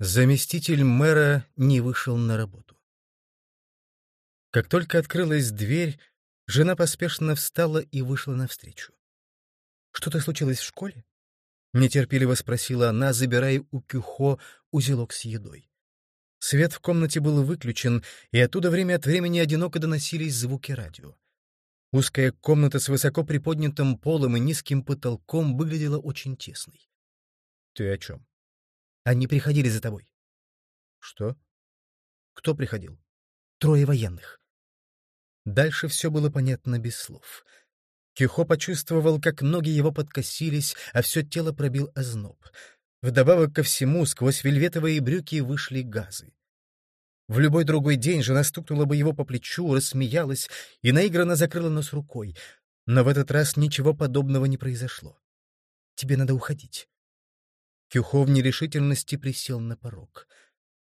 Заместитель мэра не вышел на работу. Как только открылась дверь, жена поспешно встала и вышла навстречу. «Что-то случилось в школе?» — нетерпеливо спросила она, забирая у Кюхо узелок с едой. Свет в комнате был выключен, и оттуда время от времени одиноко доносились звуки радио. Узкая комната с высоко приподнятым полом и низким потолком выглядела очень тесной. «Ты о чем?» Они приходили за тобой. Что? Кто приходил? Трое военных. Дальше все было понятно без слов. Кюхо почувствовал, как ноги его подкосились, а все тело пробил озноб. Вдобавок ко всему, сквозь вельветовые брюки вышли газы. В любой другой день жена стукнула бы его по плечу, рассмеялась и наигранно закрыла нос рукой. Но в этот раз ничего подобного не произошло. «Тебе надо уходить. Кюхо в нерешительности присел на порог.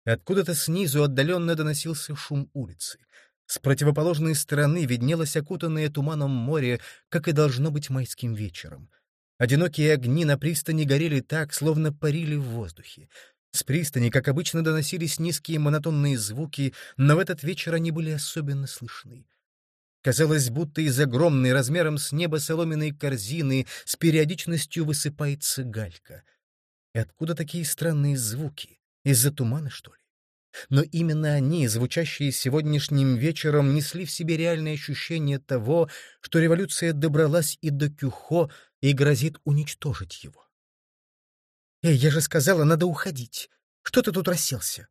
Откуда-то снизу отдаленно доносился шум улицы. С противоположной стороны виднелось окутанное туманом море, как и должно быть майским вечером. Одинокие огни на пристани горели так, словно парили в воздухе. С пристани, как обычно, доносились низкие монотонные звуки, но в этот вечер они были особенно слышны. Казалось, будто из огромной размером с неба соломенной корзины с периодичностью высыпается галька — и откуда такие странные звуки? Из-за тумана, что ли? Но именно они, звучащие сегодняшним вечером, несли в себе реальное ощущение того, что революция добралась и до Кюхо и грозит уничтожить его. «Эй, я же сказала, надо уходить. Что ты тут расселся?»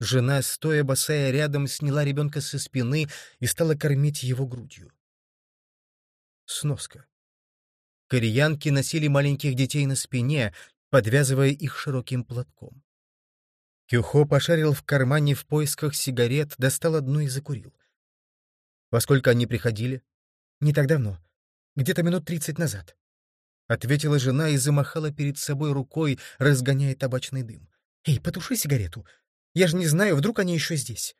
Жена, стоя босая рядом, сняла ребенка со спины и стала кормить его грудью. Сноска. Кореянки носили маленьких детей на спине, подвязывая их широким платком. Кюхо пошарил в кармане в поисках сигарет, достал одну и закурил. «Во сколько они приходили?» «Не так давно. Где-то минут тридцать назад», — ответила жена и замахала перед собой рукой, разгоняя табачный дым. «Эй, потуши сигарету. Я же не знаю, вдруг они еще здесь».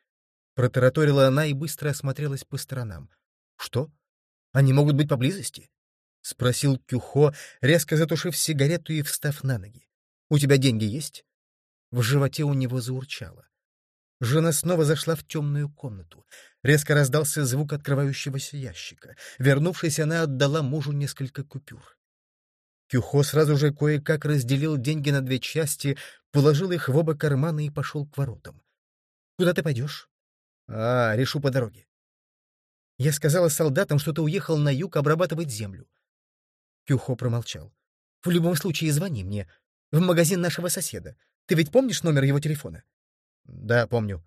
Протараторила она и быстро осмотрелась по сторонам. «Что? Они могут быть поблизости?» — спросил Кюхо, резко затушив сигарету и встав на ноги. «У тебя деньги есть?» В животе у него заурчало. Жена снова зашла в темную комнату. Резко раздался звук открывающегося ящика. Вернувшись, она отдала мужу несколько купюр. Кюхо сразу же кое-как разделил деньги на две части, положил их в оба кармана и пошел к воротам. «Куда ты пойдешь?» «А, решу по дороге». «Я сказала солдатам, что ты уехал на юг обрабатывать землю. Кюхо промолчал. «В любом случае звони мне. В магазин нашего соседа. Ты ведь помнишь номер его телефона?» «Да, помню».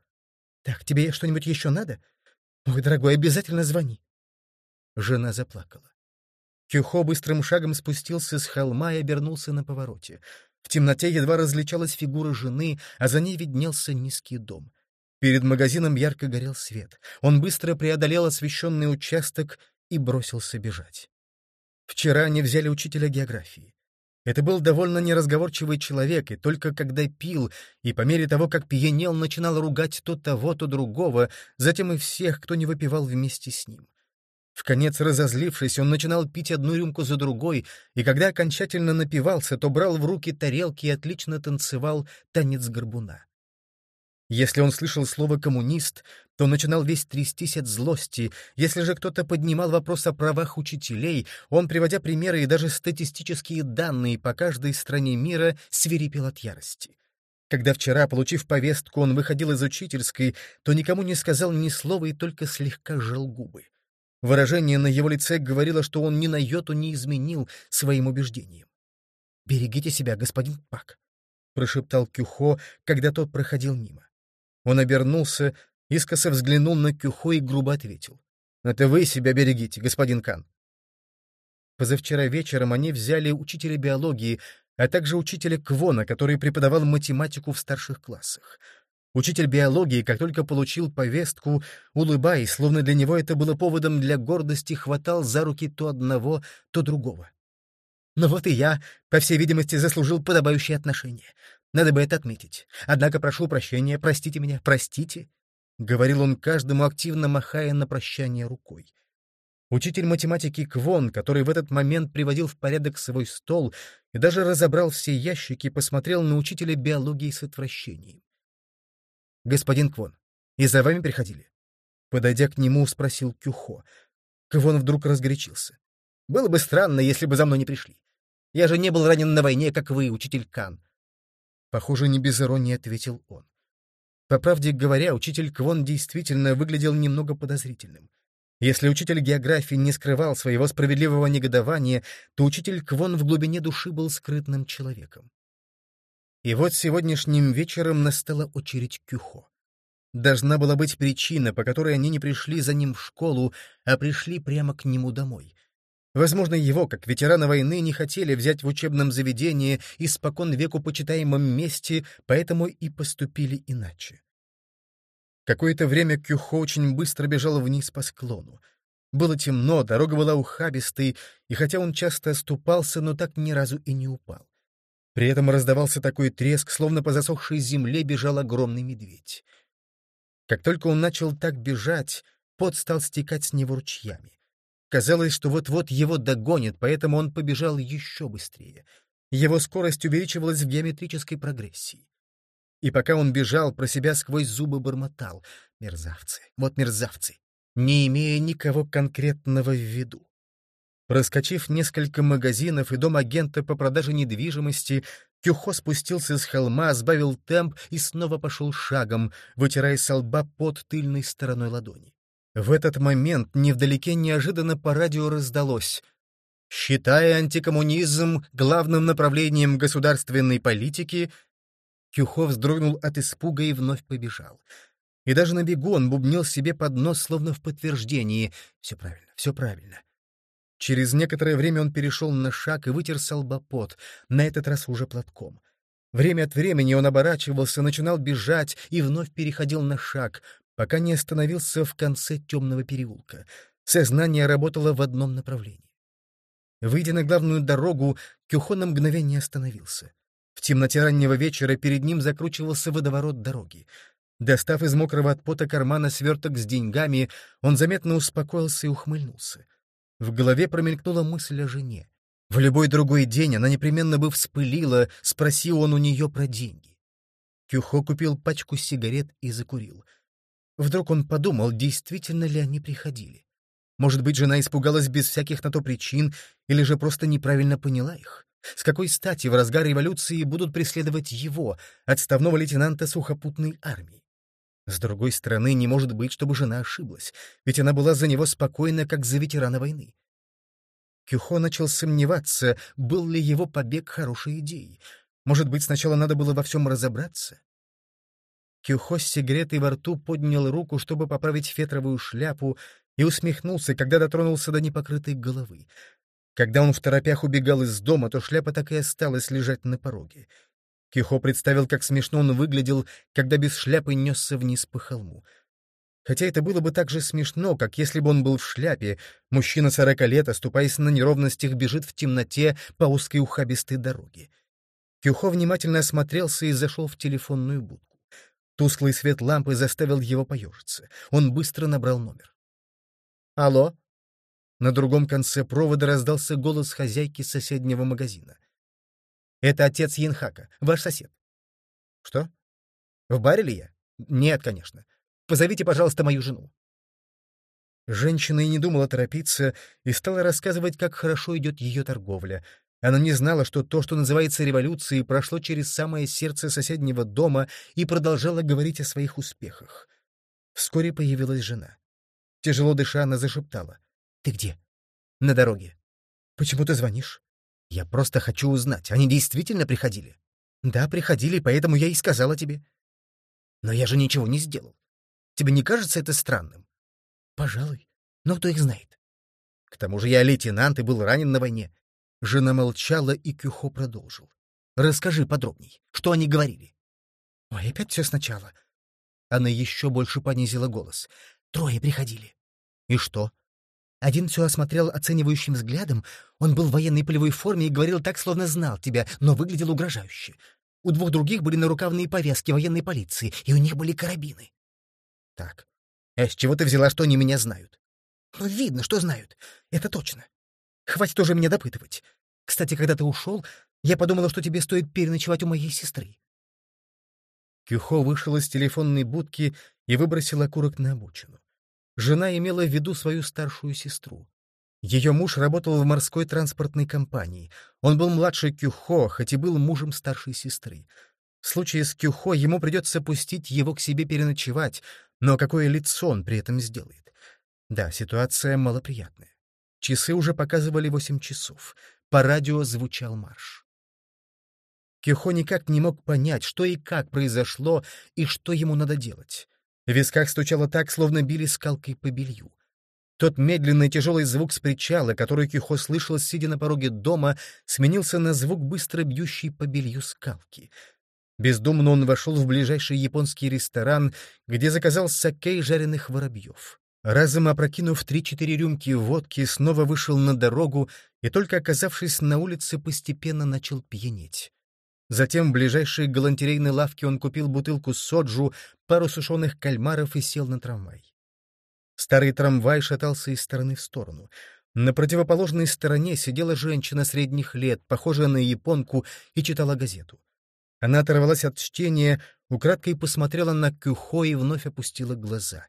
«Так, тебе что-нибудь еще надо? Ой, дорогой, обязательно звони». Жена заплакала. Кюхо быстрым шагом спустился с холма и обернулся на повороте. В темноте едва различалась фигура жены, а за ней виднелся низкий дом. Перед магазином ярко горел свет. Он быстро преодолел освещенный участок и бросился бежать. Вчера они взяли учителя географии. Это был довольно неразговорчивый человек, и только когда пил, и по мере того, как пьянел, начинал ругать то того, то другого, затем и всех, кто не выпивал вместе с ним. В конец разозлившись, он начинал пить одну рюмку за другой, и когда окончательно напивался, то брал в руки тарелки и отлично танцевал танец горбуна. Если он слышал слово «коммунист», то начинал весь трястись от злости. Если же кто-то поднимал вопрос о правах учителей, он, приводя примеры и даже статистические данные по каждой стране мира, свирепел от ярости. Когда вчера, получив повестку, он выходил из учительской, то никому не сказал ни слова и только слегка сжал губы. Выражение на его лице говорило, что он ни на йоту не изменил своим убеждениям. «Берегите себя, господин Пак», — прошептал Кюхо, когда тот проходил мимо. Он обернулся, искоса взглянул на Кюхо и грубо ответил. «Это вы себя берегите, господин Кан». Позавчера вечером они взяли учителя биологии, а также учителя Квона, который преподавал математику в старших классах. Учитель биологии, как только получил повестку, улыбаясь, словно для него это было поводом для гордости, хватал за руки то одного, то другого. Но вот и я, по всей видимости, заслужил подобающее отношение. Надо бы это отметить. Однако прошу прощения, простите меня, простите. — говорил он каждому, активно махая на прощание рукой. Учитель математики Квон, который в этот момент приводил в порядок свой стол и даже разобрал все ящики, посмотрел на учителя биологии с отвращением. «Господин Квон, и за вами приходили?» Подойдя к нему, спросил Кюхо. Квон вдруг разгорячился. «Было бы странно, если бы за мной не пришли. Я же не был ранен на войне, как вы, учитель Кан». Похоже, не без иронии ответил он. По правде говоря, учитель Квон действительно выглядел немного подозрительным. Если учитель географии не скрывал своего справедливого негодования, то учитель Квон в глубине души был скрытным человеком. И вот сегодняшним вечером настала очередь Кюхо. Должна была быть причина, по которой они не пришли за ним в школу, а пришли прямо к нему домой. Возможно, его, как ветерана войны, не хотели взять в учебном заведении и спокон веку почитаемом месте, поэтому и поступили иначе. Какое-то время Кюхо очень быстро бежал вниз по склону. Было темно, дорога была ухабистой, и хотя он часто оступался, но так ни разу и не упал. При этом раздавался такой треск, словно по засохшей земле бежал огромный медведь. Как только он начал так бежать, пот стал стекать с него ручьями. Казалось, что вот-вот его догонит, поэтому он побежал еще быстрее. Его скорость увеличивалась в геометрической прогрессии. И пока он бежал, про себя сквозь зубы бормотал. Мерзавцы, вот мерзавцы, не имея никого конкретного в виду. Проскочив несколько магазинов и дом агента по продаже недвижимости, Кюхо спустился с холма, сбавил темп и снова пошел шагом, вытирая со лба под тыльной стороной ладони. В этот момент невдалеке неожиданно по радио раздалось Считая антикоммунизм главным направлением государственной политики, Кюхо вздрогнул от испуга и вновь побежал. И даже на бегу он бубнил себе под нос, словно в подтверждении. Все правильно, все правильно. Через некоторое время он перешел на шаг и вытер салбопот, на этот раз уже платком. Время от времени он оборачивался, начинал бежать и вновь переходил на шаг, пока не остановился в конце темного переулка. Сознание работало в одном направлении. Выйдя на главную дорогу, Кюхо на мгновение остановился. В темноте раннего вечера перед ним закручивался водоворот дороги. Достав из мокрого от пота кармана сверток с деньгами, он заметно успокоился и ухмыльнулся. В голове промелькнула мысль о жене. В любой другой день она непременно бы вспылила, спросил он у нее про деньги. Кюхо купил пачку сигарет и закурил. Вдруг он подумал, действительно ли они приходили. Может быть, жена испугалась без всяких на то причин или же просто неправильно поняла их. С какой стати в разгар революции будут преследовать его, отставного лейтенанта сухопутной армии? С другой стороны, не может быть, чтобы жена ошиблась, ведь она была за него спокойна, как за ветерана войны. Кюхо начал сомневаться, был ли его побег хорошей идеей. Может быть, сначала надо было во всем разобраться? Кюхо с сигаретой во рту поднял руку, чтобы поправить фетровую шляпу, и усмехнулся, когда дотронулся до непокрытой головы. Когда он в торопях убегал из дома, то шляпа так и осталась лежать на пороге. Кихо представил, как смешно он выглядел, когда без шляпы несся вниз по холму. Хотя это было бы так же смешно, как если бы он был в шляпе. Мужчина сорока лет, оступаясь на неровностях, бежит в темноте по узкой ухабистой дороге. Кюхо внимательно осмотрелся и зашел в телефонную будку. Тусклый свет лампы заставил его поежиться. Он быстро набрал номер. «Алло?» На другом конце провода раздался голос хозяйки соседнего магазина. «Это отец Янхака, ваш сосед». «Что? В баре ли я?» «Нет, конечно. Позовите, пожалуйста, мою жену». Женщина и не думала торопиться и стала рассказывать, как хорошо идет ее торговля. Она не знала, что то, что называется революцией, прошло через самое сердце соседнего дома и продолжала говорить о своих успехах. Вскоре появилась жена. Тяжело дыша, она зашептала. «Ты где?» «На дороге». «Почему ты звонишь?» «Я просто хочу узнать, они действительно приходили?» «Да, приходили, поэтому я и сказала тебе». «Но я же ничего не сделал. Тебе не кажется это странным?» «Пожалуй. Но кто их знает?» «К тому же я лейтенант и был ранен на войне». Жена молчала, и Кюхо продолжил. «Расскажи подробней, что они говорили?» «Ой, опять все сначала». Она еще больше понизила голос. «Трое приходили». «И что?» Один все осмотрел оценивающим взглядом. Он был в военной полевой форме и говорил так, словно знал тебя, но выглядел угрожающе. У двух других были нарукавные повязки военной полиции, и у них были карабины. Так, а с чего ты взяла, что они меня знают? Но видно, что знают. Это точно. Хватит уже меня допытывать. Кстати, когда ты ушел, я подумала, что тебе стоит переночевать у моей сестры. Кюхо вышел из телефонной будки и выбросил окурок на обочину. Жена имела в виду свою старшую сестру. Ее муж работал в морской транспортной компании. Он был младше Кюхо, хоть и был мужем старшей сестры. В случае с Кюхо ему придется пустить его к себе переночевать, но какое лицо он при этом сделает? Да, ситуация малоприятная. Часы уже показывали восемь часов. По радио звучал марш. Кюхо никак не мог понять, что и как произошло, и что ему надо делать. В висках стучало так, словно били скалкой по белью. Тот медленный тяжелый звук с причала, который Кюхо слышал, сидя на пороге дома, сменился на звук быстро бьющей по белью скалки. Бездумно он вошел в ближайший японский ресторан, где заказал сакей жареных воробьев. Разом опрокинув три-четыре рюмки водки, снова вышел на дорогу и, только оказавшись на улице, постепенно начал пьянеть. Затем в ближайшей галантерейной лавке он купил бутылку соджу, пару сушеных кальмаров и сел на трамвай. Старый трамвай шатался из стороны в сторону. На противоположной стороне сидела женщина средних лет, похожая на японку, и читала газету. Она оторвалась от чтения, украдкой посмотрела на Кюхо и вновь опустила глаза.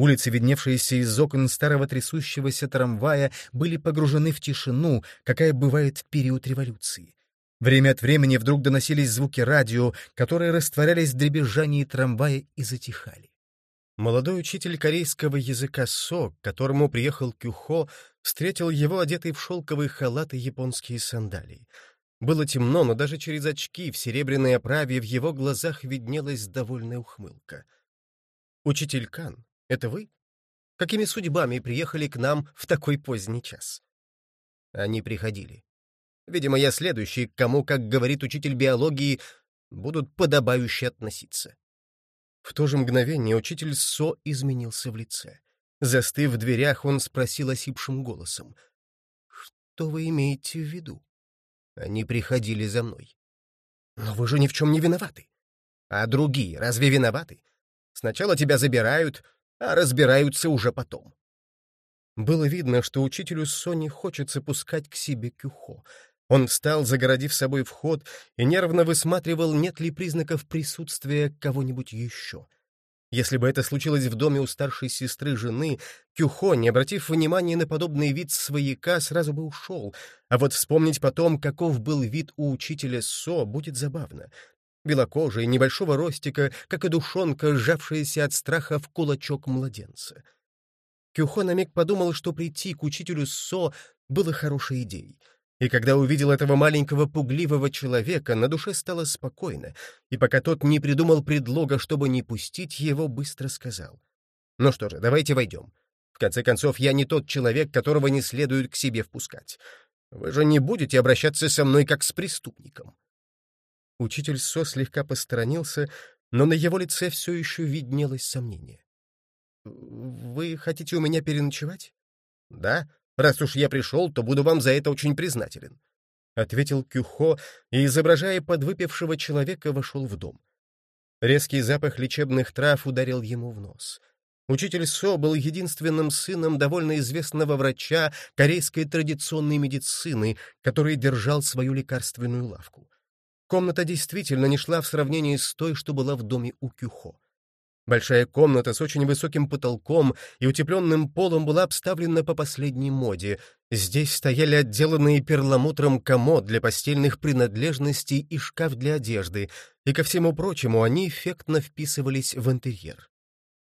Улицы, видневшиеся из окон старого трясущегося трамвая, были погружены в тишину, какая бывает в период революции. Время от времени вдруг доносились звуки радио, которые растворялись в дребезжании трамвая и затихали. Молодой учитель корейского языка Со, к которому приехал Кюхо, встретил его одетый в шелковый халат и японские сандалии. Было темно, но даже через очки в серебряной оправе в его глазах виднелась довольная ухмылка. «Учитель Кан, это вы? Какими судьбами приехали к нам в такой поздний час?» Они приходили. Видимо, я следующий, к кому, как говорит учитель биологии, будут подобающе относиться. В то же мгновение учитель Со изменился в лице. Застыв в дверях, он спросил осипшим голосом. «Что вы имеете в виду?» Они приходили за мной. «Но вы же ни в чем не виноваты. А другие разве виноваты? Сначала тебя забирают, а разбираются уже потом». Было видно, что учителю Со не хочется пускать к себе Кюхо, он встал, загородив собой вход, и нервно высматривал, нет ли признаков присутствия кого-нибудь еще. Если бы это случилось в доме у старшей сестры жены, Кюхо, не обратив внимания на подобный вид свояка, сразу бы ушел, а вот вспомнить потом, каков был вид у учителя Со, будет забавно. Белокожий, небольшого ростика, как и душонка, сжавшаяся от страха в кулачок младенца. Кюхо на миг подумал, что прийти к учителю Со было хорошей идеей. И когда увидел этого маленького пугливого человека, на душе стало спокойно, и пока тот не придумал предлога, чтобы не пустить, его быстро сказал. «Ну что же, давайте войдем. В конце концов, я не тот человек, которого не следует к себе впускать. Вы же не будете обращаться со мной как с преступником». Учитель Со слегка посторонился, но на его лице все еще виднелось сомнение. «Вы хотите у меня переночевать?» «Да, Раз уж я пришел, то буду вам за это очень признателен», — ответил Кюхо и, изображая подвыпившего человека, вошел в дом. Резкий запах лечебных трав ударил ему в нос. Учитель Со был единственным сыном довольно известного врача корейской традиционной медицины, который держал свою лекарственную лавку. Комната действительно не шла в сравнении с той, что была в доме у Кюхо. Большая комната с очень высоким потолком и утепленным полом была обставлена по последней моде. Здесь стояли отделанные перламутром комод для постельных принадлежностей и шкаф для одежды, и, ко всему прочему, они эффектно вписывались в интерьер.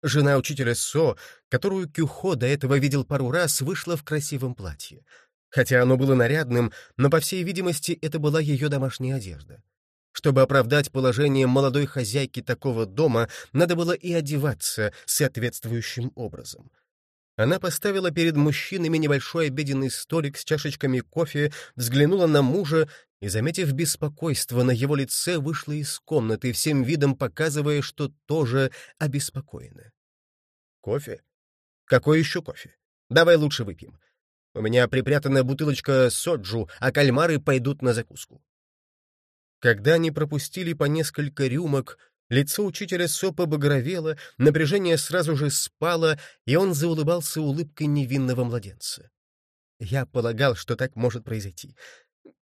Жена учителя Со, которую Кюхо до этого видел пару раз, вышла в красивом платье. Хотя оно было нарядным, но, по всей видимости, это была ее домашняя одежда. Чтобы оправдать положение молодой хозяйки такого дома, надо было и одеваться соответствующим образом. Она поставила перед мужчинами небольшой обеденный столик с чашечками кофе, взглянула на мужа и, заметив беспокойство на его лице, вышла из комнаты, всем видом показывая, что тоже обеспокоена. «Кофе? Какой еще кофе? Давай лучше выпьем. У меня припрятана бутылочка соджу, а кальмары пойдут на закуску». Когда они пропустили по несколько рюмок, Лицо учителя Со побагровело, напряжение сразу же спало, и он заулыбался улыбкой невинного младенца. Я полагал, что так может произойти.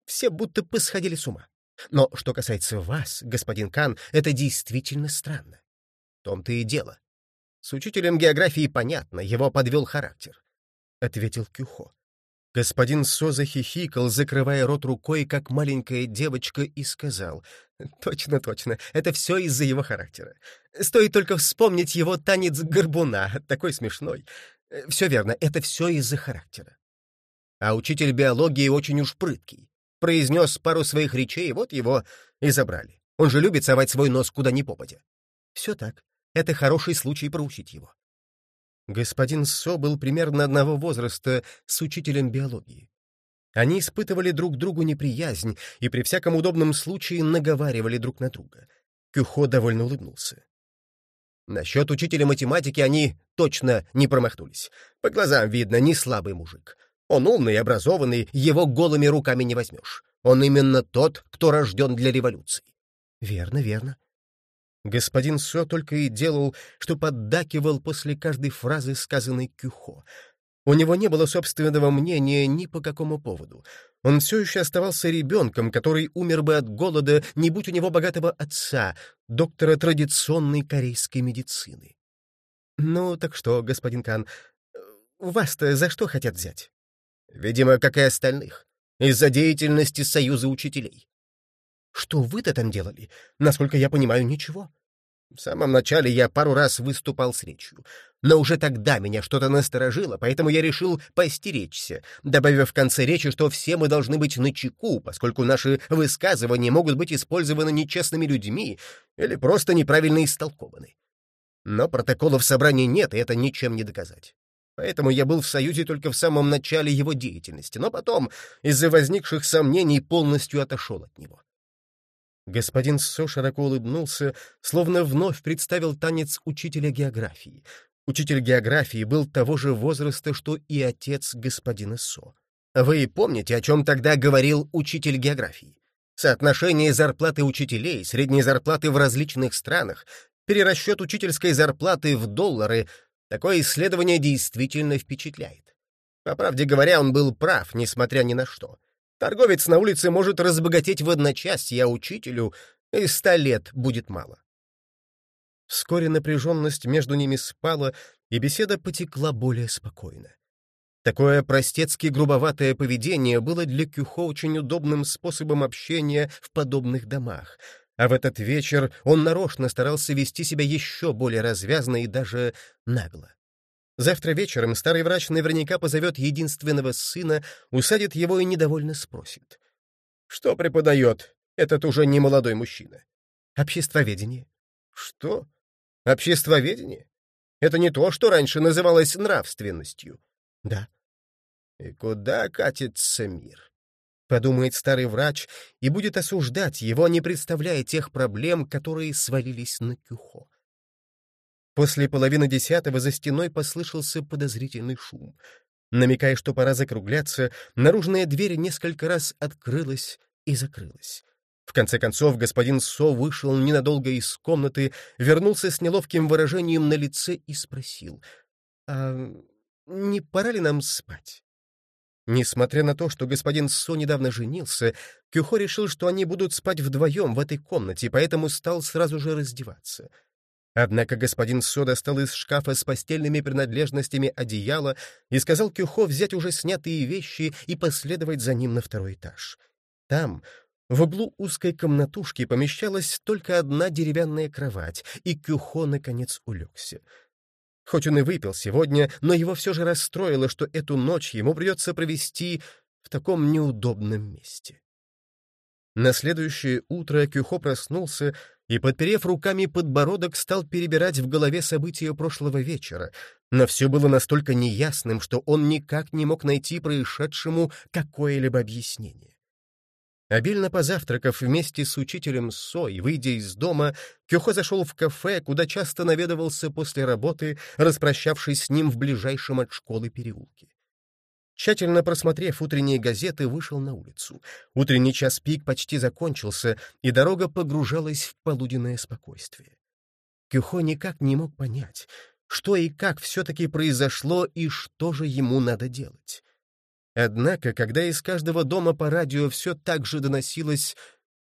Все будто посходили с ума. Но что касается вас, господин Кан, это действительно странно. В том-то и дело. С учителем географии понятно, его подвел характер. — ответил Кюхо. Господин Со захихикал, закрывая рот рукой, как маленькая девочка, и сказал, «Точно, точно, это все из-за его характера. Стоит только вспомнить его танец горбуна, такой смешной. Все верно, это все из-за характера. А учитель биологии очень уж прыткий. Произнес пару своих речей, вот его и забрали. Он же любит совать свой нос куда ни попадя. Все так. Это хороший случай проучить его. Господин Со был примерно одного возраста с учителем биологии. Они испытывали друг другу неприязнь и при всяком удобном случае наговаривали друг на друга. Кюхо довольно улыбнулся. Насчет учителя математики они точно не промахнулись. По глазам видно, не слабый мужик. Он умный, образованный, его голыми руками не возьмешь. Он именно тот, кто рожден для революции. Верно, верно. Господин Со только и делал, что поддакивал после каждой фразы, сказанной Кюхо. У него не было собственного мнения ни по какому поводу. Он все еще оставался ребенком, который умер бы от голода, не будь у него богатого отца, доктора традиционной корейской медицины. «Ну, так что, господин Кан, вас-то за что хотят взять?» «Видимо, как и остальных. Из-за деятельности Союза учителей. Что вы-то там делали? Насколько я понимаю, ничего. В самом начале я пару раз выступал с речью, но уже тогда меня что-то насторожило, поэтому я решил постеречься, добавив в конце речи, что все мы должны быть начеку, поскольку наши высказывания могут быть использованы нечестными людьми или просто неправильно истолкованы. Но протоколов собрания нет, и это ничем не доказать. Поэтому я был в Союзе только в самом начале его деятельности, но потом, из-за возникших сомнений, полностью отошел от него. Господин Со широко улыбнулся, словно вновь представил танец учителя географии. Учитель географии был того же возраста, что и отец господина Со. Вы помните, о чем тогда говорил учитель географии? Соотношение зарплаты учителей, средней зарплаты в различных странах, перерасчет учительской зарплаты в доллары — такое исследование действительно впечатляет. По правде говоря, он был прав, несмотря ни на что. Торговец на улице может разбогатеть в одночасье, а учителю и ста лет будет мало. Вскоре напряженность между ними спала, и беседа потекла более спокойно. Такое простецки грубоватое поведение было для Кюхо очень удобным способом общения в подобных домах, а в этот вечер он нарочно старался вести себя еще более развязно и даже нагло. Завтра вечером старый врач наверняка позовет единственного сына, усадит его и недовольно спросит. «Что преподает этот уже не молодой мужчина?» «Обществоведение». «Что? Обществоведение? Это не то, что раньше называлось нравственностью». «Да». «И куда катится мир?» — подумает старый врач и будет осуждать его, не представляя тех проблем, которые свалились на Кюхо. После половины десятого за стеной послышался подозрительный шум. Намекая, что пора закругляться, наружная дверь несколько раз открылась и закрылась. В конце концов, господин Со вышел ненадолго из комнаты, вернулся с неловким выражением на лице и спросил, «А не пора ли нам спать?» Несмотря на то, что господин Со недавно женился, Кюхо решил, что они будут спать вдвоем в этой комнате, поэтому стал сразу же раздеваться — Однако господин Со достал из шкафа с постельными принадлежностями одеяло и сказал Кюхо взять уже снятые вещи и последовать за ним на второй этаж. Там, в углу узкой комнатушки, помещалась только одна деревянная кровать, и Кюхо, наконец, улегся. Хоть он и выпил сегодня, но его все же расстроило, что эту ночь ему придется провести в таком неудобном месте. На следующее утро Кюхо проснулся и, подперев руками подбородок, стал перебирать в голове события прошлого вечера, но все было настолько неясным, что он никак не мог найти происшедшему какое-либо объяснение. Обильно позавтракав вместе с учителем Со и выйдя из дома, Кюхо зашел в кафе, куда часто наведывался после работы, распрощавшись с ним в ближайшем от школы переулке. Тщательно просмотрев утренние газеты, вышел на улицу. Утренний час пик почти закончился, и дорога погружалась в полуденное спокойствие. Кюхо никак не мог понять, что и как все-таки произошло и что же ему надо делать. Однако, когда из каждого дома по радио все так же доносилось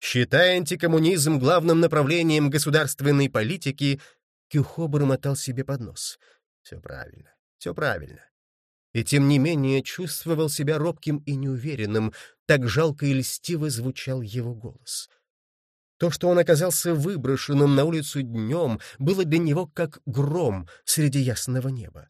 «Считая антикоммунизм главным направлением государственной политики», Кюхо бормотал себе под нос. «Все правильно, все правильно и тем не менее чувствовал себя робким и неуверенным, так жалко и льстиво звучал его голос. То, что он оказался выброшенным на улицу днем, было для него как гром среди ясного неба.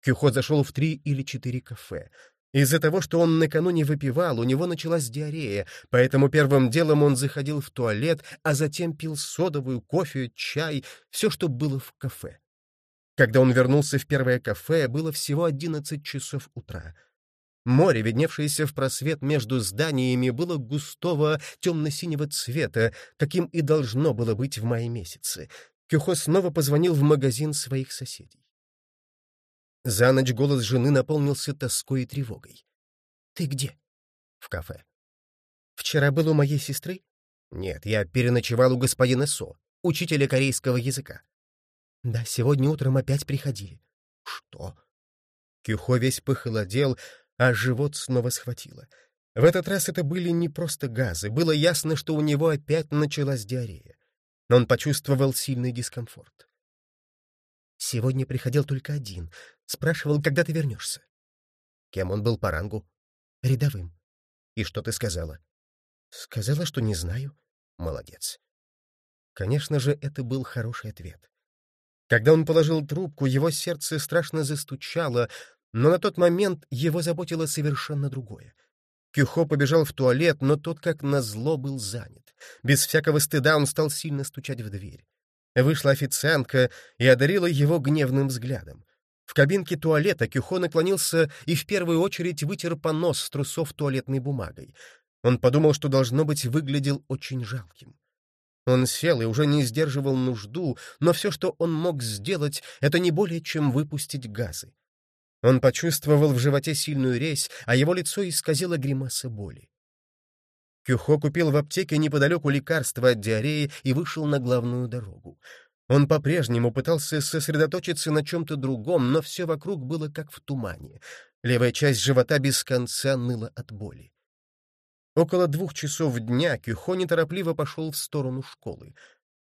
Кюхо зашел в три или четыре кафе. Из-за того, что он накануне выпивал, у него началась диарея, поэтому первым делом он заходил в туалет, а затем пил содовую, кофе, чай, все, что было в кафе. Когда он вернулся в первое кафе, было всего одиннадцать часов утра. Море, видневшееся в просвет между зданиями, было густого темно-синего цвета, каким и должно было быть в мае месяце. Кюхо снова позвонил в магазин своих соседей. За ночь голос жены наполнился тоской и тревогой. «Ты где?» «В кафе». «Вчера был у моей сестры?» «Нет, я переночевал у господина Со, учителя корейского языка». Да, сегодня утром опять приходили. Что? Кюхо весь похолодел, а живот снова схватило. В этот раз это были не просто газы, было ясно, что у него опять началась диарея. Но он почувствовал сильный дискомфорт. Сегодня приходил только один. Спрашивал, когда ты вернешься. Кем он был по рангу? Рядовым. И что ты сказала? Сказала, что не знаю. Молодец. Конечно же, это был хороший ответ. Когда он положил трубку, его сердце страшно застучало, но на тот момент его заботило совершенно другое. Кюхо побежал в туалет, но тот, как назло, был занят. Без всякого стыда он стал сильно стучать в дверь. Вышла официантка и одарила его гневным взглядом. В кабинке туалета Кюхо наклонился и в первую очередь вытер понос с трусов туалетной бумагой. Он подумал, что, должно быть, выглядел очень жалким. Он сел и уже не сдерживал нужду, но все, что он мог сделать, это не более чем выпустить газы. Он почувствовал в животе сильную резь, а его лицо исказило гримаса боли. Кюхо купил в аптеке неподалеку лекарства от диареи и вышел на главную дорогу. Он по-прежнему пытался сосредоточиться на чем-то другом, но все вокруг было как в тумане. Левая часть живота без конца ныла от боли. Около двух часов дня Кюхо неторопливо пошел в сторону школы.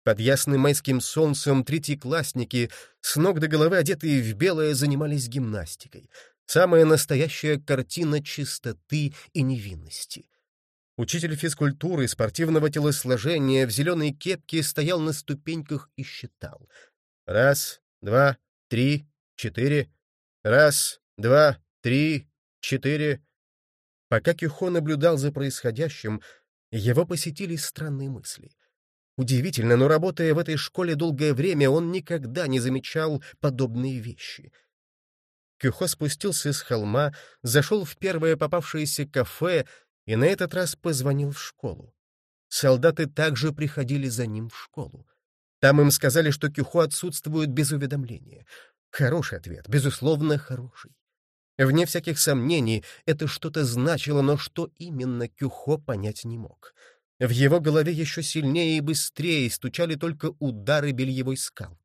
Под ясным майским солнцем третьеклассники, с ног до головы одетые в белое, занимались гимнастикой. Самая настоящая картина чистоты и невинности. Учитель физкультуры спортивного телосложения в зеленой кепке стоял на ступеньках и считал. Раз, два, три, четыре. Раз, два, три, четыре. Пока Кюхо наблюдал за происходящим, его посетили странные мысли. Удивительно, но работая в этой школе долгое время, он никогда не замечал подобные вещи. Кюхо спустился с холма, зашел в первое попавшееся кафе и на этот раз позвонил в школу. Солдаты также приходили за ним в школу. Там им сказали, что Кюхо отсутствует без уведомления. Хороший ответ, безусловно, хороший. Вне всяких сомнений, это что-то значило, но что именно Кюхо понять не мог. В его голове еще сильнее и быстрее стучали только удары бельевой скалки.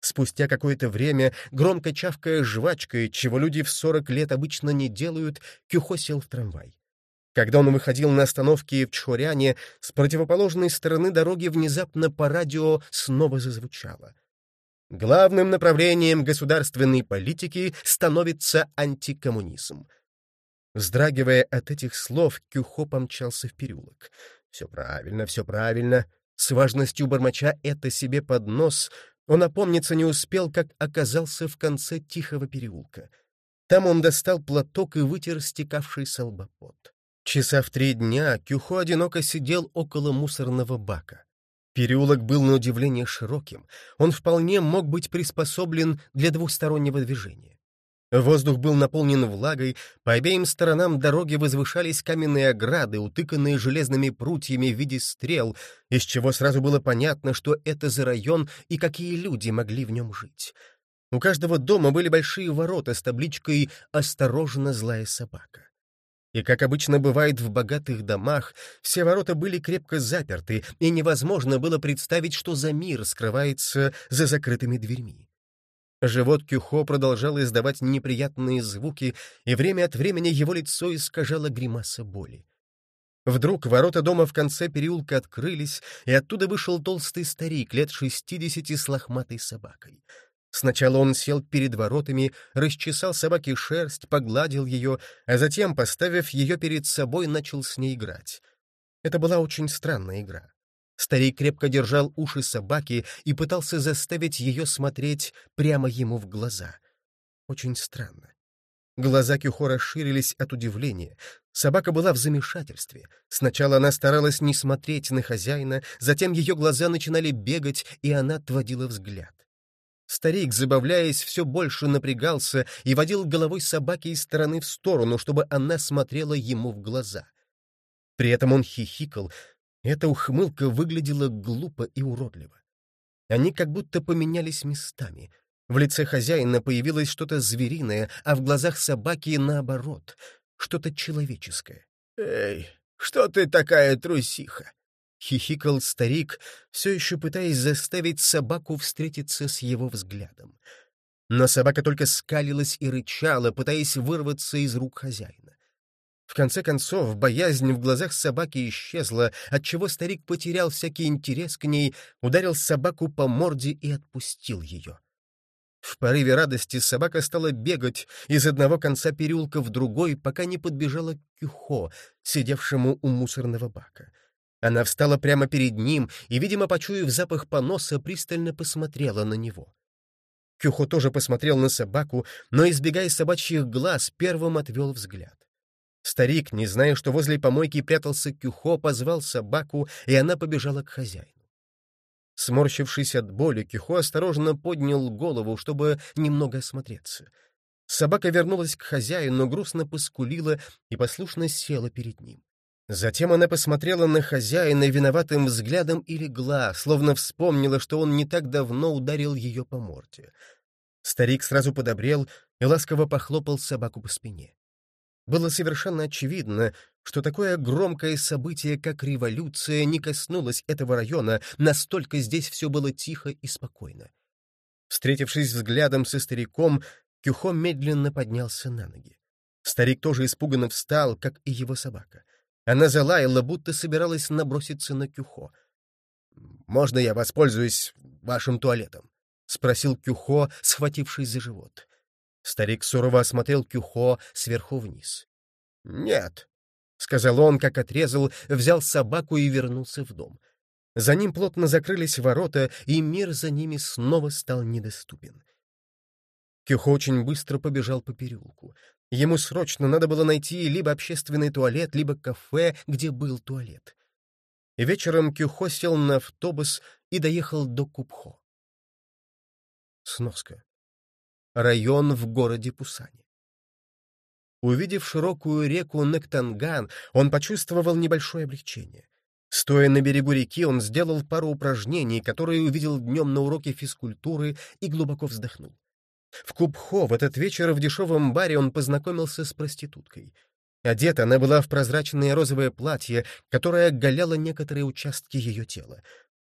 Спустя какое-то время, громко чавкая жвачкой, чего люди в сорок лет обычно не делают, Кюхо сел в трамвай. Когда он выходил на остановке в Чхоряне, с противоположной стороны дороги внезапно по радио снова зазвучало — Главным направлением государственной политики становится антикоммунизм. Вздрагивая от этих слов, Кюхо помчался в переулок. Все правильно, все правильно. С важностью бормоча это себе под нос, он опомниться не успел, как оказался в конце тихого переулка. Там он достал платок и вытер стекавший с лба пот. Часа в три дня Кюхо одиноко сидел около мусорного бака. Переулок был на удивление широким, он вполне мог быть приспособлен для двухстороннего движения. Воздух был наполнен влагой, по обеим сторонам дороги возвышались каменные ограды, утыканные железными прутьями в виде стрел, из чего сразу было понятно, что это за район и какие люди могли в нем жить. У каждого дома были большие ворота с табличкой «Осторожно, злая собака». И, как обычно бывает в богатых домах, все ворота были крепко заперты, и невозможно было представить, что за мир скрывается за закрытыми дверьми. Живот Кюхо продолжал издавать неприятные звуки, и время от времени его лицо искажало гримаса боли. Вдруг ворота дома в конце переулка открылись, и оттуда вышел толстый старик лет шестидесяти с лохматой собакой. Сначала он сел перед воротами, расчесал собаке шерсть, погладил ее, а затем, поставив ее перед собой, начал с ней играть. Это была очень странная игра. Старик крепко держал уши собаки и пытался заставить ее смотреть прямо ему в глаза. Очень странно. Глаза Кюхо расширились от удивления. Собака была в замешательстве. Сначала она старалась не смотреть на хозяина, затем ее глаза начинали бегать, и она отводила взгляд. Старик, забавляясь, все больше напрягался и водил головой собаки из стороны в сторону, чтобы она смотрела ему в глаза. При этом он хихикал. Эта ухмылка выглядела глупо и уродливо. Они как будто поменялись местами. В лице хозяина появилось что-то звериное, а в глазах собаки наоборот, что-то человеческое. «Эй, что ты такая трусиха?» — хихикал старик, все еще пытаясь заставить собаку встретиться с его взглядом. Но собака только скалилась и рычала, пытаясь вырваться из рук хозяина. В конце концов, боязнь в глазах собаки исчезла, отчего старик потерял всякий интерес к ней, ударил собаку по морде и отпустил ее. В порыве радости собака стала бегать из одного конца переулка в другой, пока не подбежала к Кюхо, сидевшему у мусорного бака. Она встала прямо перед ним и, видимо, почуяв запах поноса, пристально посмотрела на него. Кюхо тоже посмотрел на собаку, но, избегая собачьих глаз, первым отвел взгляд. Старик, не зная, что возле помойки прятался Кюхо, позвал собаку, и она побежала к хозяину. Сморщившись от боли, Кюхо осторожно поднял голову, чтобы немного осмотреться. Собака вернулась к хозяину, грустно поскулила и послушно села перед ним. Затем она посмотрела на хозяина виноватым взглядом и легла, словно вспомнила, что он не так давно ударил ее по морде. Старик сразу подобрел и ласково похлопал собаку по спине. Было совершенно очевидно, что такое громкое событие, как революция, не коснулось этого района, настолько здесь все было тихо и спокойно. Встретившись взглядом со стариком, Кюхо медленно поднялся на ноги. Старик тоже испуганно встал, как и его собака. Она залаяла, будто собиралась наброситься на Кюхо. «Можно я воспользуюсь вашим туалетом?» — спросил Кюхо, схватившись за живот. Старик сурово осмотрел Кюхо сверху вниз. «Нет», — сказал он, как отрезал, взял собаку и вернулся в дом. За ним плотно закрылись ворота, и мир за ними снова стал недоступен. Кюхо очень быстро побежал по переулку. Ему срочно надо было найти либо общественный туалет, либо кафе, где был туалет. И вечером Кюхо сел на автобус и доехал до Купхо. Сноска. Район в городе Пусане. Увидев широкую реку Нектанган, он почувствовал небольшое облегчение. Стоя на берегу реки, он сделал пару упражнений, которые увидел днем на уроке физкультуры, и глубоко вздохнул. В Кубхо в этот вечер в дешевом баре он познакомился с проституткой. Одета она была в прозрачное розовое платье, которое оголяло некоторые участки ее тела.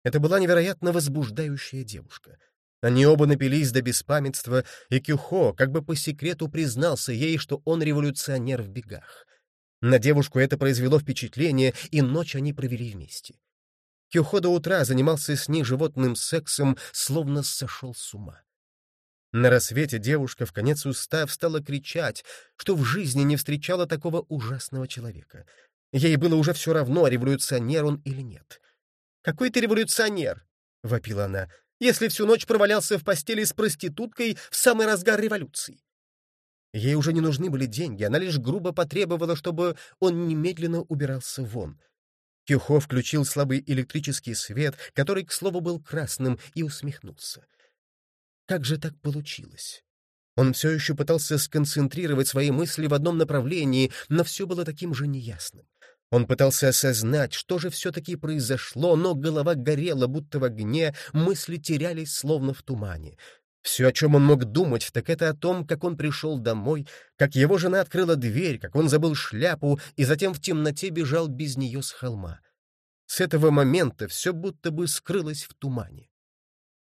Это была невероятно возбуждающая девушка. Они оба напились до беспамятства, и Кюхо как бы по секрету признался ей, что он революционер в бегах. На девушку это произвело впечатление, и ночь они провели вместе. Кюхо до утра занимался с ней животным сексом, словно сошел с ума. На рассвете девушка, в конец устав, стала кричать, что в жизни не встречала такого ужасного человека. Ей было уже все равно, революционер он или нет. «Какой ты революционер?» — вопила она. «Если всю ночь провалялся в постели с проституткой в самый разгар революции». Ей уже не нужны были деньги, она лишь грубо потребовала, чтобы он немедленно убирался вон. Кюхо включил слабый электрический свет, который, к слову, был красным, и усмехнулся. Как же так получилось? Он все еще пытался сконцентрировать свои мысли в одном направлении, но все было таким же неясным. Он пытался осознать, что же все-таки произошло, но голова горела, будто в огне, мысли терялись, словно в тумане. Все, о чем он мог думать, так это о том, как он пришел домой, как его жена открыла дверь, как он забыл шляпу и затем в темноте бежал без нее с холма. С этого момента все будто бы скрылось в тумане.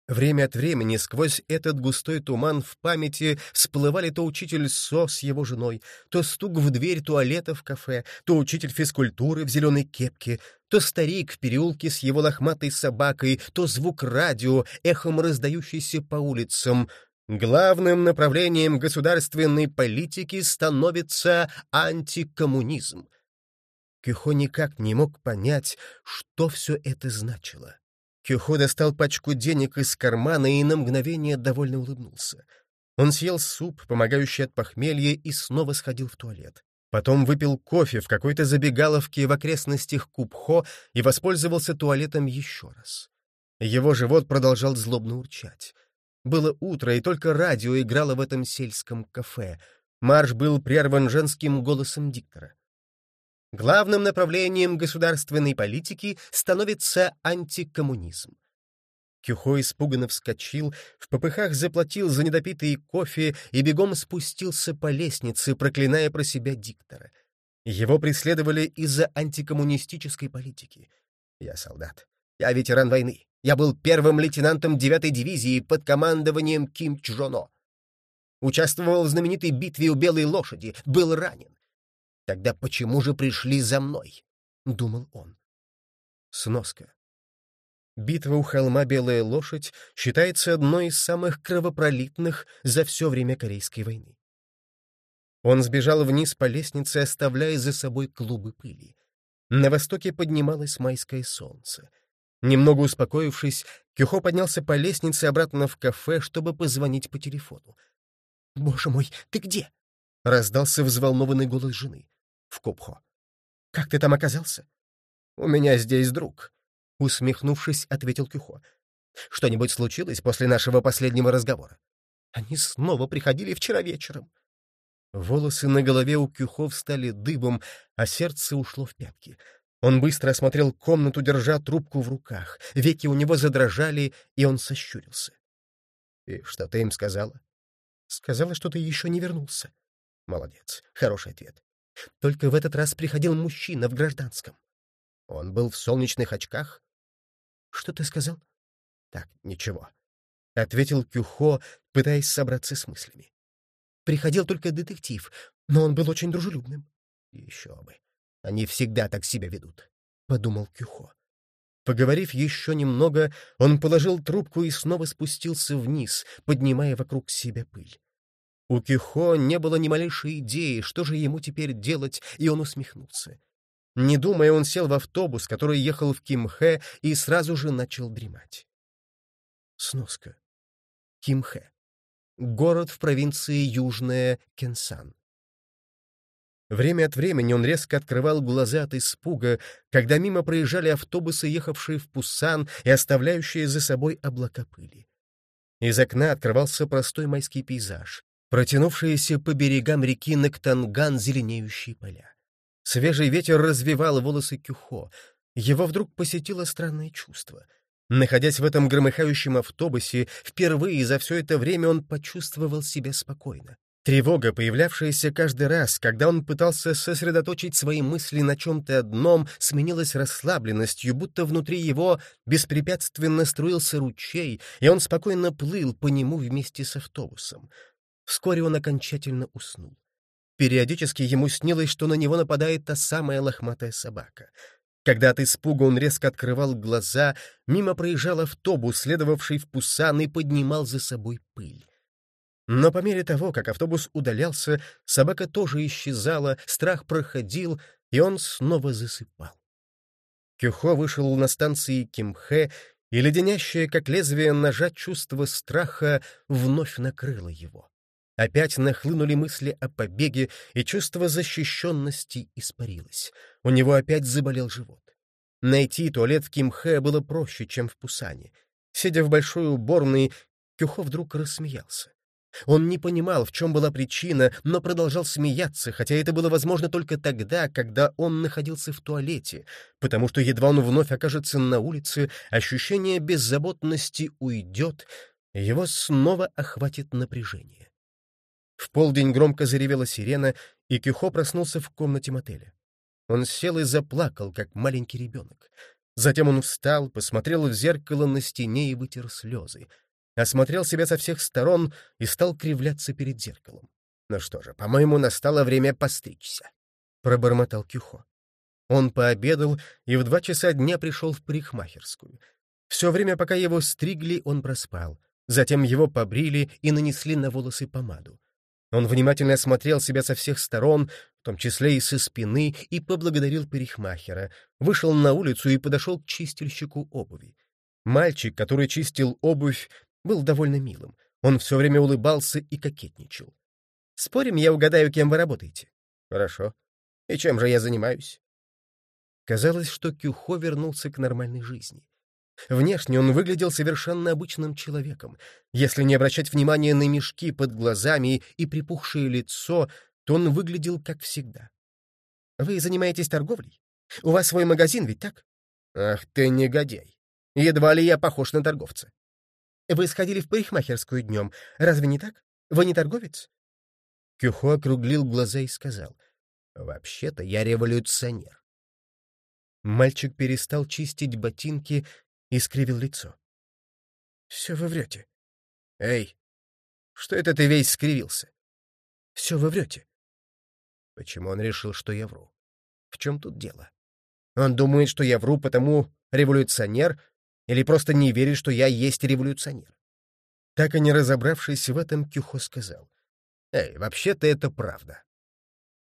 Время от времени сквозь этот густой туман в памяти всплывали то учитель Со с его женой, то стук в дверь туалета в кафе, то учитель физкультуры в зеленой кепке, то старик в переулке с его лохматой собакой, то звук радио, эхом раздающийся по улицам. Главным направлением государственной политики становится антикоммунизм. Кюхо никак не мог понять, что все это значило. Кюхо достал пачку денег из кармана и на мгновение довольно улыбнулся. Он съел суп, помогающий от похмелья, и снова сходил в туалет. Потом выпил кофе в какой-то забегаловке в окрестностях Кубхо и воспользовался туалетом еще раз. Его живот продолжал злобно урчать. Было утро, и только радио играло в этом сельском кафе. Марш был прерван женским голосом диктора. Главным направлением государственной политики становится антикоммунизм. Кюхо испуганно вскочил, в попыхах заплатил за недопитый кофе и бегом спустился по лестнице, проклиная про себя диктора. Его преследовали из-за антикоммунистической политики. Я солдат. Я ветеран войны. Я был первым лейтенантом 9-й дивизии под командованием Ким Чжоно. Участвовал в знаменитой битве у Белой лошади, был ранен. Тогда почему же пришли за мной? — думал он. Сноска. Битва у холма «Белая лошадь» считается одной из самых кровопролитных за все время Корейской войны. Он сбежал вниз по лестнице, оставляя за собой клубы пыли. На востоке поднималось майское солнце. Немного успокоившись, Кюхо поднялся по лестнице обратно в кафе, чтобы позвонить по телефону. «Боже мой, ты где?» — раздался взволнованный голос жены в Копхо. «Как ты там оказался?» «У меня здесь друг», — усмехнувшись, ответил Кюхо. «Что-нибудь случилось после нашего последнего разговора?» «Они снова приходили вчера вечером». Волосы на голове у Кюхо встали дыбом, а сердце ушло в пятки. Он быстро осмотрел комнату, держа трубку в руках. Веки у него задрожали, и он сощурился. «И что ты им сказала?» «Сказала, что ты еще не вернулся». «Молодец. Хороший ответ. Только в этот раз приходил мужчина в гражданском. Он был в солнечных очках. — Что ты сказал? — Так, ничего. — ответил Кюхо, пытаясь собраться с мыслями. Приходил только детектив, но он был очень дружелюбным. — Еще бы. Они всегда так себя ведут, — подумал Кюхо. Поговорив еще немного, он положил трубку и снова спустился вниз, поднимая вокруг себя пыль. У Кихо не было ни малейшей идеи, что же ему теперь делать, и он усмехнулся. Не думая, он сел в автобус, который ехал в Кимхэ, и сразу же начал дремать. Сноска. Кимхэ. Город в провинции Южная Кенсан. Время от времени он резко открывал глаза от испуга, когда мимо проезжали автобусы, ехавшие в Пусан и оставляющие за собой облака пыли. Из окна открывался простой майский пейзаж протянувшиеся по берегам реки Нактанган зеленеющие поля. Свежий ветер развивал волосы Кюхо. Его вдруг посетило странное чувство. Находясь в этом громыхающем автобусе, впервые за все это время он почувствовал себя спокойно. Тревога, появлявшаяся каждый раз, когда он пытался сосредоточить свои мысли на чем-то одном, сменилась расслабленностью, будто внутри его беспрепятственно струился ручей, и он спокойно плыл по нему вместе с автобусом. Вскоре он окончательно уснул. Периодически ему снилось, что на него нападает та самая лохматая собака. Когда от испуга он резко открывал глаза, мимо проезжал автобус, следовавший в Пусан, и поднимал за собой пыль. Но по мере того, как автобус удалялся, собака тоже исчезала, страх проходил, и он снова засыпал. Кюхо вышел на станции Кимхэ, и леденящее, как лезвие ножа, чувство страха вновь накрыло его. Опять нахлынули мысли о побеге, и чувство защищенности испарилось. У него опять заболел живот. Найти туалет в Кимхэ было проще, чем в Пусане. Сидя в большой уборной, Кюхо вдруг рассмеялся. Он не понимал, в чем была причина, но продолжал смеяться, хотя это было возможно только тогда, когда он находился в туалете, потому что едва он вновь окажется на улице, ощущение беззаботности уйдет, его снова охватит напряжение. В полдень громко заревела сирена, и Кюхо проснулся в комнате мотеля. Он сел и заплакал, как маленький ребенок. Затем он встал, посмотрел в зеркало на стене и вытер слезы. Осмотрел себя со всех сторон и стал кривляться перед зеркалом. «Ну что же, по-моему, настало время постричься», — пробормотал Кюхо. Он пообедал и в два часа дня пришел в парикмахерскую. Все время, пока его стригли, он проспал. Затем его побрили и нанесли на волосы помаду. Он внимательно осмотрел себя со всех сторон, в том числе и со спины, и поблагодарил парикмахера, вышел на улицу и подошел к чистильщику обуви. Мальчик, который чистил обувь, был довольно милым. Он все время улыбался и кокетничал. «Спорим, я угадаю, кем вы работаете?» «Хорошо. И чем же я занимаюсь?» Казалось, что Кюхо вернулся к нормальной жизни. Внешне он выглядел совершенно обычным человеком. Если не обращать внимания на мешки под глазами и припухшее лицо, то он выглядел как всегда. «Вы занимаетесь торговлей? У вас свой магазин, ведь так?» «Ах ты негодяй! Едва ли я похож на торговца». «Вы сходили в парикмахерскую днем. Разве не так? Вы не торговец?» Кюхо округлил глаза и сказал, «Вообще-то я революционер». Мальчик перестал чистить ботинки и скривил лицо. «Все вы врете». «Эй, что это ты весь скривился?» «Все вы врете». Почему он решил, что я вру? В чем тут дело? Он думает, что я вру, потому революционер, или просто не верит, что я есть революционер? Так и не разобравшись в этом, Кюхо сказал. «Эй, вообще-то это правда».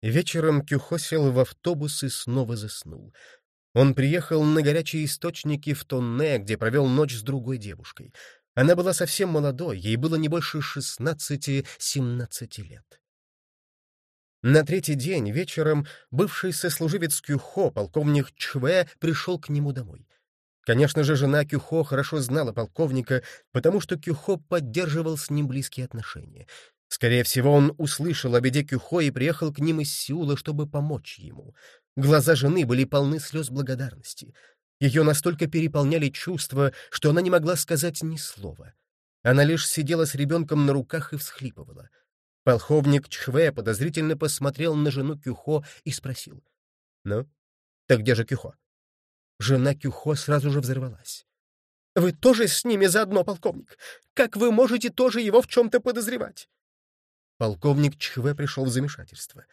Вечером Кюхо сел в автобус и снова заснул — он приехал на горячие источники в Тонне, где провел ночь с другой девушкой. Она была совсем молодой, ей было не больше 16-17 лет. На третий день вечером бывший сослуживец Кюхо, полковник Чве, пришел к нему домой. Конечно же, жена Кюхо хорошо знала полковника, потому что Кюхо поддерживал с ним близкие отношения. Скорее всего, он услышал о беде Кюхо и приехал к ним из Сеула, чтобы помочь ему. Глаза жены были полны слез благодарности. Ее настолько переполняли чувства, что она не могла сказать ни слова. Она лишь сидела с ребенком на руках и всхлипывала. Полковник Чхве подозрительно посмотрел на жену Кюхо и спросил. «Ну, так где же Кюхо?» Жена Кюхо сразу же взорвалась. «Вы тоже с ними заодно, полковник? Как вы можете тоже его в чем-то подозревать?» Полковник Чхве пришел в замешательство.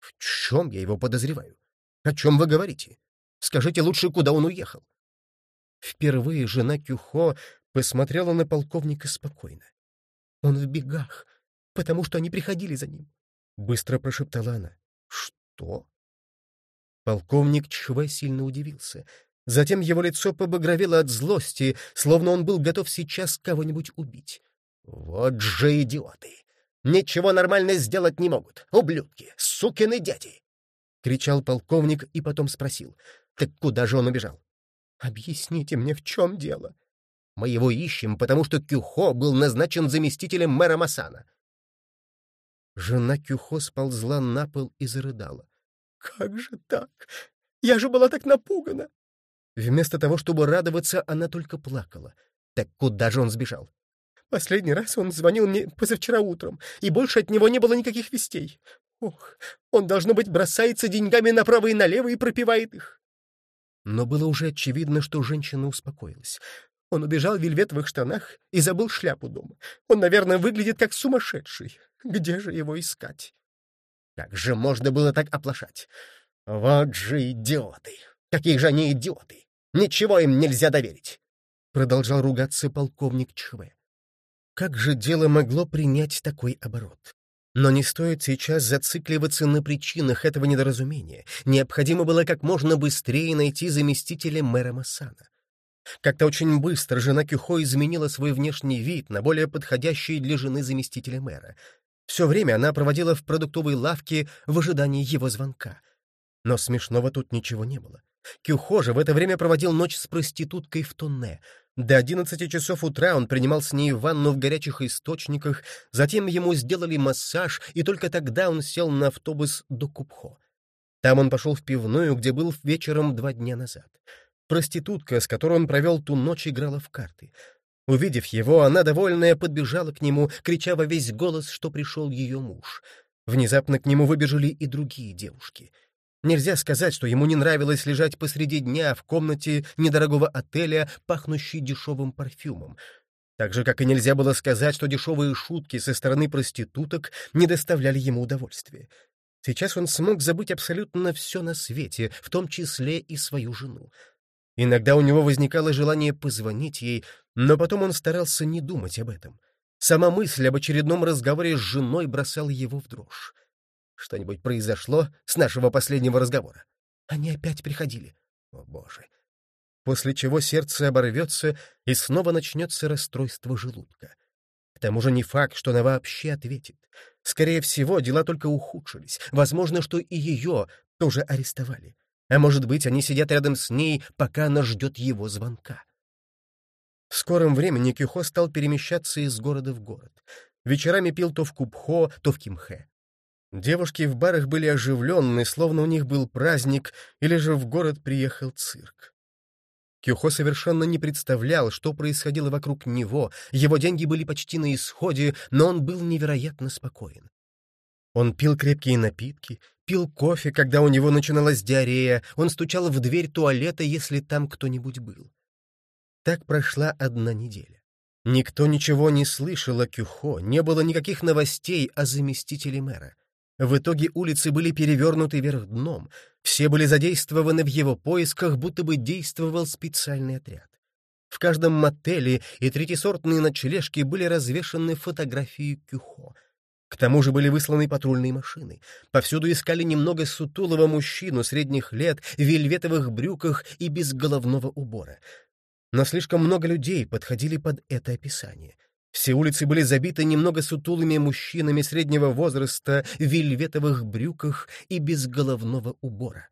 «В чем я его подозреваю? О чем вы говорите? Скажите лучше, куда он уехал?» Впервые жена Кюхо посмотрела на полковника спокойно. «Он в бегах, потому что они приходили за ним», — быстро прошептала она. «Что?» Полковник Чхве сильно удивился. Затем его лицо побагровело от злости, словно он был готов сейчас кого-нибудь убить. «Вот же идиоты! Ничего нормально сделать не могут. Ублюдки, сукины дети!» — кричал полковник и потом спросил. «Так куда же он убежал?» «Объясните мне, в чем дело?» «Мы его ищем, потому что Кюхо был назначен заместителем мэра Масана». Жена Кюхо сползла на пол и зарыдала. «Как же так? Я же была так напугана!» Вместо того, чтобы радоваться, она только плакала. Так куда же он сбежал? Последний раз он звонил мне позавчера утром, и больше от него не было никаких вестей. Ох, он, должно быть, бросается деньгами направо и налево и пропивает их. Но было уже очевидно, что женщина успокоилась. Он убежал в вельветовых штанах и забыл шляпу дома. Он, наверное, выглядит как сумасшедший. Где же его искать? Как же можно было так оплошать? Вот же идиоты! Какие же они идиоты! Ничего им нельзя доверить! Продолжал ругаться полковник Чхве. Как же дело могло принять такой оборот? Но не стоит сейчас зацикливаться на причинах этого недоразумения. Необходимо было как можно быстрее найти заместителя мэра Массана. Как-то очень быстро жена Кюхо изменила свой внешний вид на более подходящий для жены заместителя мэра. Все время она проводила в продуктовой лавке в ожидании его звонка. Но смешного тут ничего не было. Кюхо же в это время проводил ночь с проституткой в Тонне — до одиннадцати часов утра он принимал с ней ванну в горячих источниках, затем ему сделали массаж, и только тогда он сел на автобус до Купхо. Там он пошел в пивную, где был вечером два дня назад. Проститутка, с которой он провел ту ночь, играла в карты. Увидев его, она, довольная, подбежала к нему, крича во весь голос, что пришел ее муж. Внезапно к нему выбежали и другие девушки. Нельзя сказать, что ему не нравилось лежать посреди дня в комнате недорогого отеля, пахнущей дешевым парфюмом. Так же, как и нельзя было сказать, что дешевые шутки со стороны проституток не доставляли ему удовольствия. Сейчас он смог забыть абсолютно все на свете, в том числе и свою жену. Иногда у него возникало желание позвонить ей, но потом он старался не думать об этом. Сама мысль об очередном разговоре с женой бросала его в дрожь. Что-нибудь произошло с нашего последнего разговора? Они опять приходили. О, Боже! После чего сердце оборвется, и снова начнется расстройство желудка. К тому же не факт, что она вообще ответит. Скорее всего, дела только ухудшились. Возможно, что и ее тоже арестовали. А может быть, они сидят рядом с ней, пока она ждет его звонка. В скором времени Кюхо стал перемещаться из города в город. Вечерами пил то в Кубхо, то в Кимхе. Девушки в барах были оживленны, словно у них был праздник, или же в город приехал цирк. Кюхо совершенно не представлял, что происходило вокруг него, его деньги были почти на исходе, но он был невероятно спокоен. Он пил крепкие напитки, пил кофе, когда у него начиналась диарея, он стучал в дверь туалета, если там кто-нибудь был. Так прошла одна неделя. Никто ничего не слышал о Кюхо, не было никаких новостей о заместителе мэра. В итоге улицы были перевернуты вверх дном, все были задействованы в его поисках, будто бы действовал специальный отряд. В каждом мотеле и третисортные ночлежки были развешаны фотографии Кюхо. К тому же были высланы патрульные машины. Повсюду искали немного сутулого мужчину средних лет в вельветовых брюках и без головного убора — но слишком много людей подходили под это описание. Все улицы были забиты немного сутулыми мужчинами среднего возраста в вельветовых брюках и без головного убора.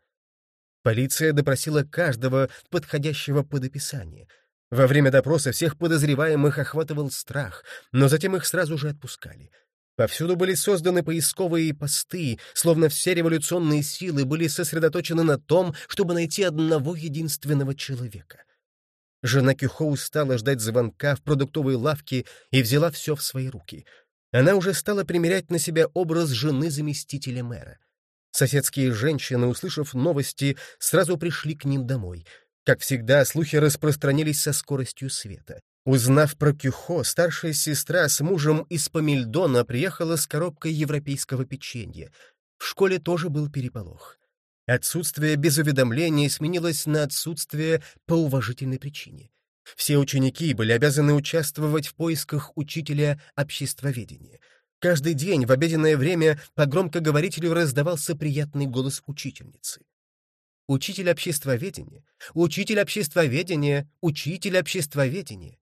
Полиция допросила каждого, подходящего под описание. Во время допроса всех подозреваемых охватывал страх, но затем их сразу же отпускали. Повсюду были созданы поисковые посты, словно все революционные силы были сосредоточены на том, чтобы найти одного единственного человека. Жена Кюхо устала ждать звонка в продуктовой лавке и взяла все в свои руки. Она уже стала примерять на себя образ жены заместителя мэра. Соседские женщины, услышав новости, сразу пришли к ним домой. Как всегда, слухи распространились со скоростью света. Узнав про Кюхо, старшая сестра с мужем из Помельдона приехала с коробкой европейского печенья. В школе тоже был переполох. Отсутствие без уведомления сменилось на отсутствие по уважительной причине. Все ученики были обязаны участвовать в поисках учителя обществоведения. Каждый день в обеденное время по громкоговорителю раздавался приятный голос учительницы. «Учитель обществоведения! Учитель обществоведения! Учитель обществоведения!»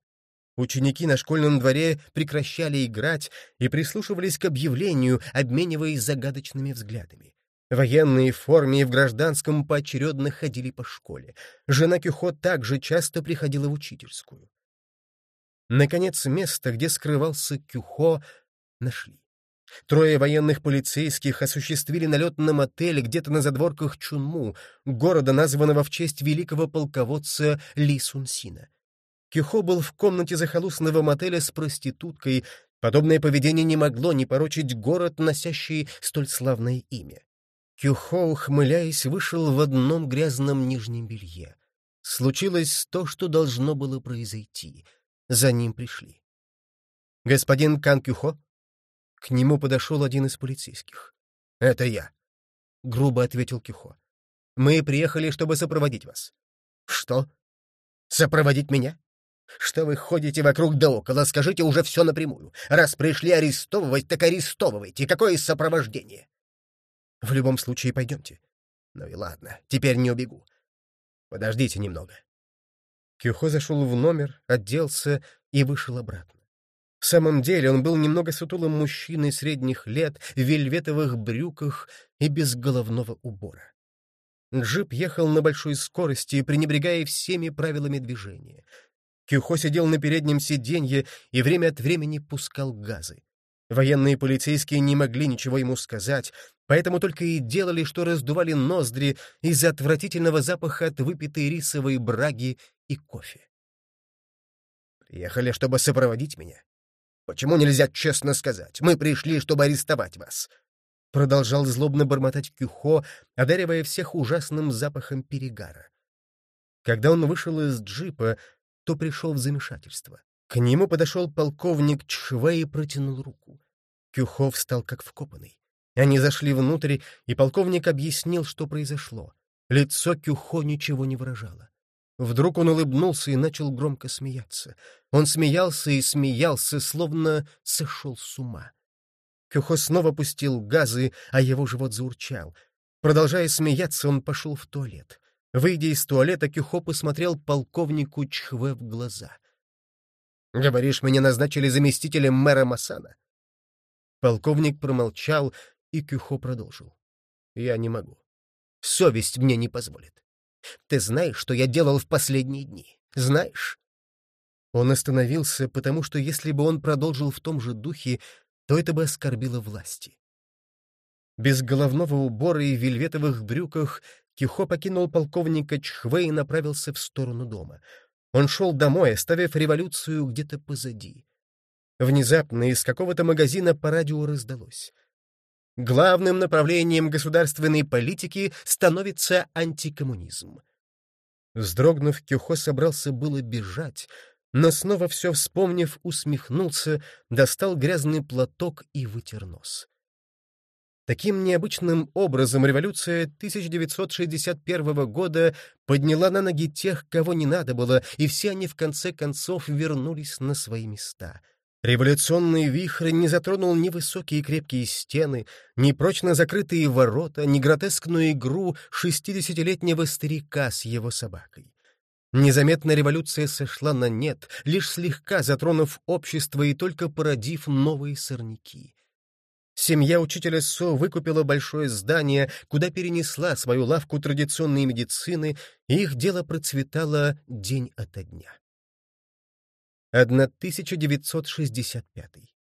Ученики на школьном дворе прекращали играть и прислушивались к объявлению, обмениваясь загадочными взглядами. Военные в форме и в гражданском поочередно ходили по школе. Жена Кюхо также часто приходила в учительскую. Наконец, место, где скрывался Кюхо, нашли. Трое военных полицейских осуществили налет на мотель где-то на задворках Чунму, города, названного в честь великого полководца Ли Сунсина. Кюхо был в комнате захолустного мотеля с проституткой. Подобное поведение не могло не порочить город, носящий столь славное имя. Кюхо, ухмыляясь, вышел в одном грязном нижнем белье. Случилось то, что должно было произойти. За ним пришли. «Господин Кан Кюхо?» К нему подошел один из полицейских. «Это я», — грубо ответил Кюхо. «Мы приехали, чтобы сопроводить вас». «Что? Сопроводить меня? Что вы ходите вокруг да около? Скажите уже все напрямую. Раз пришли арестовывать, так арестовывайте. Какое сопровождение?» В любом случае пойдемте. Ну и ладно, теперь не убегу. Подождите немного. Кюхо зашел в номер, оделся и вышел обратно. В самом деле он был немного сутулым мужчиной средних лет, в вельветовых брюках и без головного убора. Джип ехал на большой скорости, пренебрегая всеми правилами движения. Кюхо сидел на переднем сиденье и время от времени пускал газы. Военные полицейские не могли ничего ему сказать, поэтому только и делали, что раздували ноздри из-за отвратительного запаха от выпитой рисовой браги и кофе. Приехали, чтобы сопроводить меня. Почему нельзя честно сказать? Мы пришли, чтобы арестовать вас. Продолжал злобно бормотать Кюхо, одаривая всех ужасным запахом перегара. Когда он вышел из джипа, то пришел в замешательство. К нему подошел полковник Чхве и протянул руку. Кюхо встал как вкопанный. Они зашли внутрь, и полковник объяснил, что произошло. Лицо Кюхо ничего не выражало. Вдруг он улыбнулся и начал громко смеяться. Он смеялся и смеялся, словно сошел с ума. Кюхо снова пустил газы, а его живот заурчал. Продолжая смеяться, он пошел в туалет. Выйдя из туалета, Кюхо посмотрел полковнику Чхве в глаза. «Говоришь, меня назначили заместителем мэра Масана?» Полковник промолчал, и Кюхо продолжил. «Я не могу. Совесть мне не позволит. Ты знаешь, что я делал в последние дни? Знаешь?» Он остановился, потому что если бы он продолжил в том же духе, то это бы оскорбило власти. Без головного убора и вельветовых брюках Кихо покинул полковника Чхве и направился в сторону дома. Он шел домой, оставив революцию где-то позади. Внезапно из какого-то магазина по радио раздалось. Главным направлением государственной политики становится антикоммунизм. Вздрогнув, Кюхо собрался было бежать, но снова все вспомнив, усмехнулся, достал грязный платок и вытер нос. Таким необычным образом революция 1961 года подняла на ноги тех, кого не надо было, и все они в конце концов вернулись на свои места — Революционный вихрь не затронул ни высокие крепкие стены, ни прочно закрытые ворота, ни гротескную игру шестидесятилетнего старика с его собакой. Незаметно революция сошла на нет, лишь слегка затронув общество и только породив новые сорняки. Семья учителя Со выкупила большое здание, куда перенесла свою лавку традиционной медицины, и их дело процветало день ото дня. 1965